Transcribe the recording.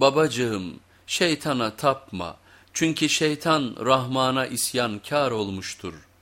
Babacığım şeytana tapma çünkü şeytan Rahman'a isyankar olmuştur.''